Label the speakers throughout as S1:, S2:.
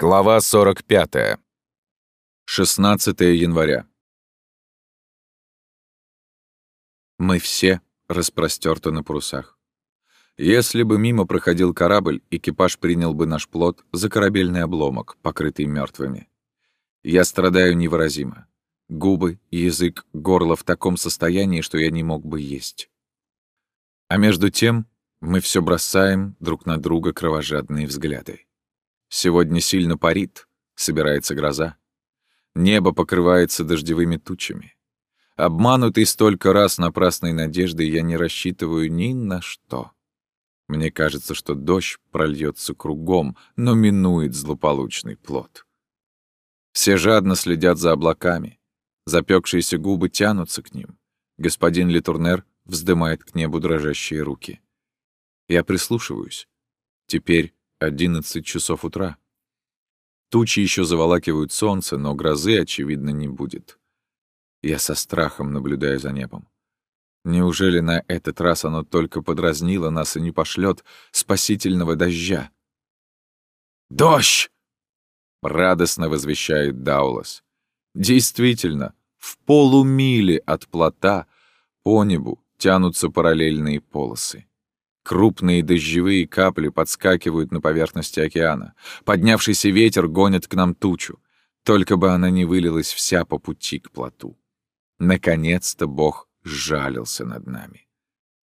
S1: Глава 45. 16 января. Мы все распростерты на парусах. Если бы мимо проходил корабль, экипаж принял бы наш плод за корабельный обломок, покрытый мертвыми. Я страдаю невыразимо. Губы, язык, горло в таком состоянии, что я не мог бы есть. А между тем мы все бросаем друг на друга кровожадные взгляды. Сегодня сильно парит, собирается гроза. Небо покрывается дождевыми тучами. Обманутый столько раз напрасной надеждой, я не рассчитываю ни на что. Мне кажется, что дождь прольется кругом, но минует злополучный плод. Все жадно следят за облаками. Запекшиеся губы тянутся к ним. Господин Литурнер вздымает к небу дрожащие руки. Я прислушиваюсь. Теперь Одиннадцать часов утра. Тучи еще заволакивают солнце, но грозы, очевидно, не будет. Я со страхом наблюдаю за небом. Неужели на этот раз оно только подразнило нас и не пошлет спасительного дождя? «Дождь!» — радостно возвещает Даулас. Действительно, в полумиле от плота по небу тянутся параллельные полосы. Крупные дождевые капли подскакивают на поверхности океана. Поднявшийся ветер гонит к нам тучу. Только бы она не вылилась вся по пути к плоту. Наконец-то Бог сжалился над нами.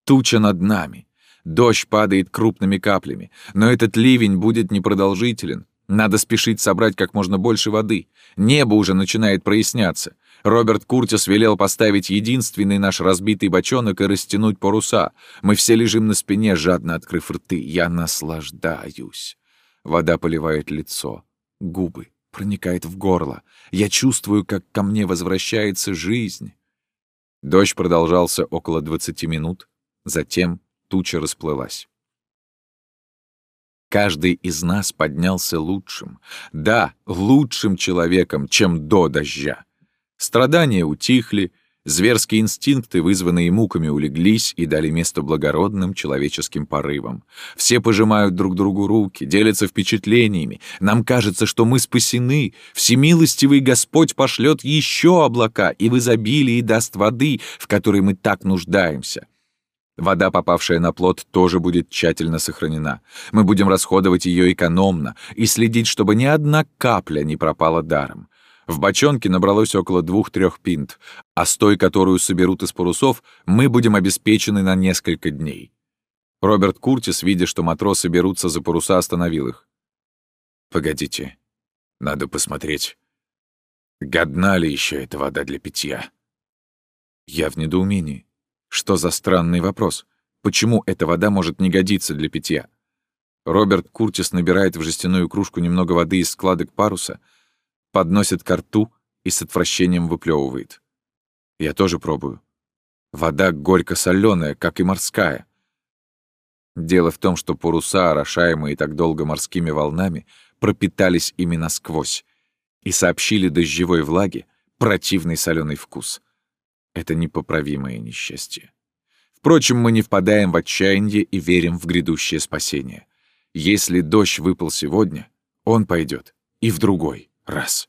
S1: Туча над нами. Дождь падает крупными каплями. Но этот ливень будет непродолжителен. Надо спешить собрать как можно больше воды. Небо уже начинает проясняться. Роберт Куртис велел поставить единственный наш разбитый бочонок и растянуть паруса. Мы все лежим на спине, жадно открыв рты. Я наслаждаюсь. Вода поливает лицо, губы, проникает в горло. Я чувствую, как ко мне возвращается жизнь. Дождь продолжался около 20 минут, затем туча расплылась. Каждый из нас поднялся лучшим, да, лучшим человеком, чем до дождя. Страдания утихли, зверские инстинкты, вызванные муками, улеглись и дали место благородным человеческим порывам. Все пожимают друг другу руки, делятся впечатлениями. Нам кажется, что мы спасены. Всемилостивый Господь пошлет еще облака и в изобилии даст воды, в которой мы так нуждаемся. Вода, попавшая на плод, тоже будет тщательно сохранена. Мы будем расходовать ее экономно и следить, чтобы ни одна капля не пропала даром. В бочонке набралось около двух-трех пинт, а с той, которую соберут из парусов, мы будем обеспечены на несколько дней. Роберт Куртис, видя, что матросы берутся за паруса, остановил их. «Погодите, надо посмотреть, годна ли еще эта вода для питья?» Я в недоумении. Что за странный вопрос? Почему эта вода может не годиться для питья? Роберт Куртис набирает в жестяную кружку немного воды из складок паруса — подносит ко рту и с отвращением выплевывает. Я тоже пробую. Вода горько-соленая, как и морская. Дело в том, что паруса, орошаемые так долго морскими волнами, пропитались ими насквозь и сообщили дождевой влаге противный соленый вкус. Это непоправимое несчастье. Впрочем, мы не впадаем в отчаяние и верим в грядущее спасение. Если дождь выпал сегодня, он пойдет и в другой раз.